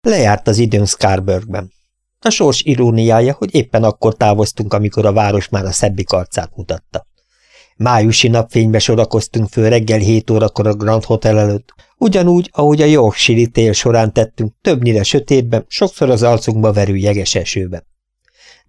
Lejárt az időn Scarburgben. A sors iróniája, hogy éppen akkor távoztunk, amikor a város már a szebbik arcát mutatta. Májusi napfénybe sorakoztunk föl reggel 7 órakor a Grand Hotel előtt, ugyanúgy, ahogy a Yorkshire tél során tettünk, többnyire sötétben, sokszor az arcunkba verő jeges esőben.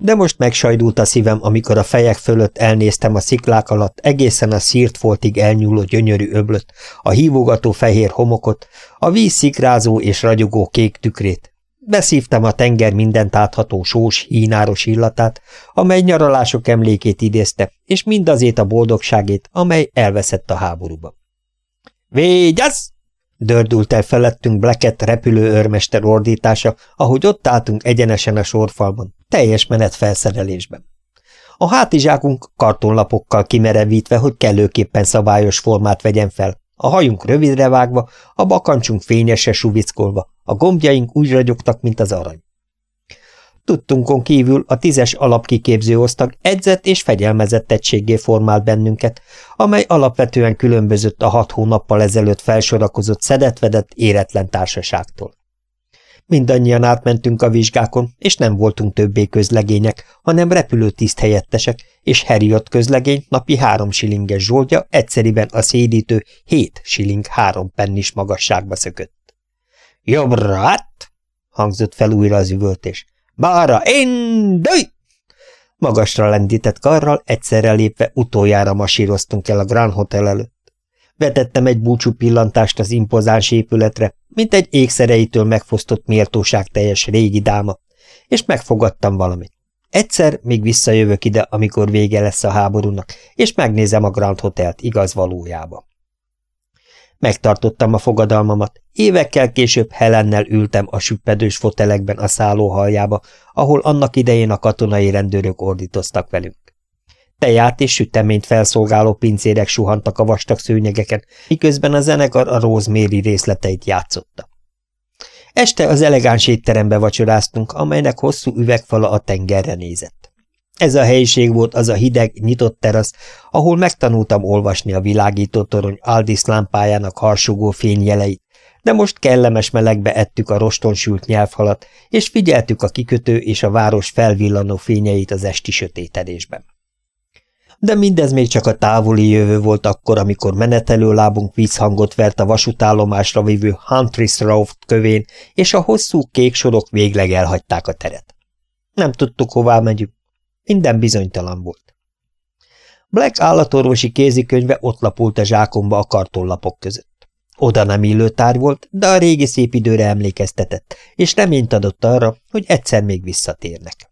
De most megsajdult a szívem, amikor a fejek fölött elnéztem a sziklák alatt egészen a szírt foltig elnyúló gyönyörű öblöt, a hívogató fehér homokot, a víz szikrázó és ragyogó kék tükrét. Beszívtam a tenger mindent átható sós, hínáros illatát, amely nyaralások emlékét idézte, és mindazét a boldogságét, amely elveszett a háborúba. – Végyaz! Dördült el felettünk Blackett repülő őrmester ordítása, ahogy ott álltunk egyenesen a sorfalban, teljes menet felszerelésben. A hátizsákunk kartonlapokkal kimerevítve, hogy kellőképpen szabályos formát vegyen fel, a hajunk rövidre vágva, a bakancsunk fényesre suvickolva, a gombjaink úgy ragyogtak, mint az arany. Tudtunkon kívül a tízes alapkiképző osztag edzett és fegyelmezett egységgé formált bennünket, amely alapvetően különbözött a hat hónappal ezelőtt felsorakozott szedetvedett éretlen társaságtól. Mindannyian átmentünk a vizsgákon, és nem voltunk többé közlegények, hanem repülőtiszt helyettesek, és Heriot közlegény napi három silinges zsoltja egyszeriben a szédítő hét siling három pennis magasságba szökött. – Jobbra hát! – hangzott fel újra az üvöltés. Bára, indulj! Magasra lendített karral, egyszerre lépve utoljára masíroztunk el a Grand Hotel előtt. Vetettem egy búcsú pillantást az impozáns épületre, mint egy ékszereitől megfosztott méltóság teljes régi dáma, és megfogadtam valamit. Egyszer még visszajövök ide, amikor vége lesz a háborúnak, és megnézem a Grand Hotelt igaz valójában. Megtartottam a fogadalmamat. Évekkel később Helennel ültem a süppedős fotelekben a szállóhaljába, ahol annak idején a katonai rendőrök ordítoztak velünk. Teját és süteményt felszolgáló pincérek suhantak a vastag szőnyegeken, miközben a zenekar a Rosemary részleteit játszotta. Este az elegáns étterembe vacsoráztunk, amelynek hosszú üvegfala a tengerre nézett. Ez a helyiség volt az a hideg, nyitott terasz, ahol megtanultam olvasni a világító torony Aldis lámpájának harsogó fényjeleit, de most kellemes melegbe ettük a rostonsült nyelvhalat, és figyeltük a kikötő és a város felvillanó fényeit az esti sötétedésben. De mindez még csak a távoli jövő volt akkor, amikor menetelő lábunk vízhangot vert a vasútállomásra vívő Huntress Road kövén, és a hosszú kék sorok végleg elhagyták a teret. Nem tudtuk, hová megyünk. Minden bizonytalan volt. Black állatorvosi kézikönyve ott lapult a zsákomba a kartonlapok között. Oda nem illő tár volt, de a régi szép időre emlékeztetett, és reményt adott arra, hogy egyszer még visszatérnek.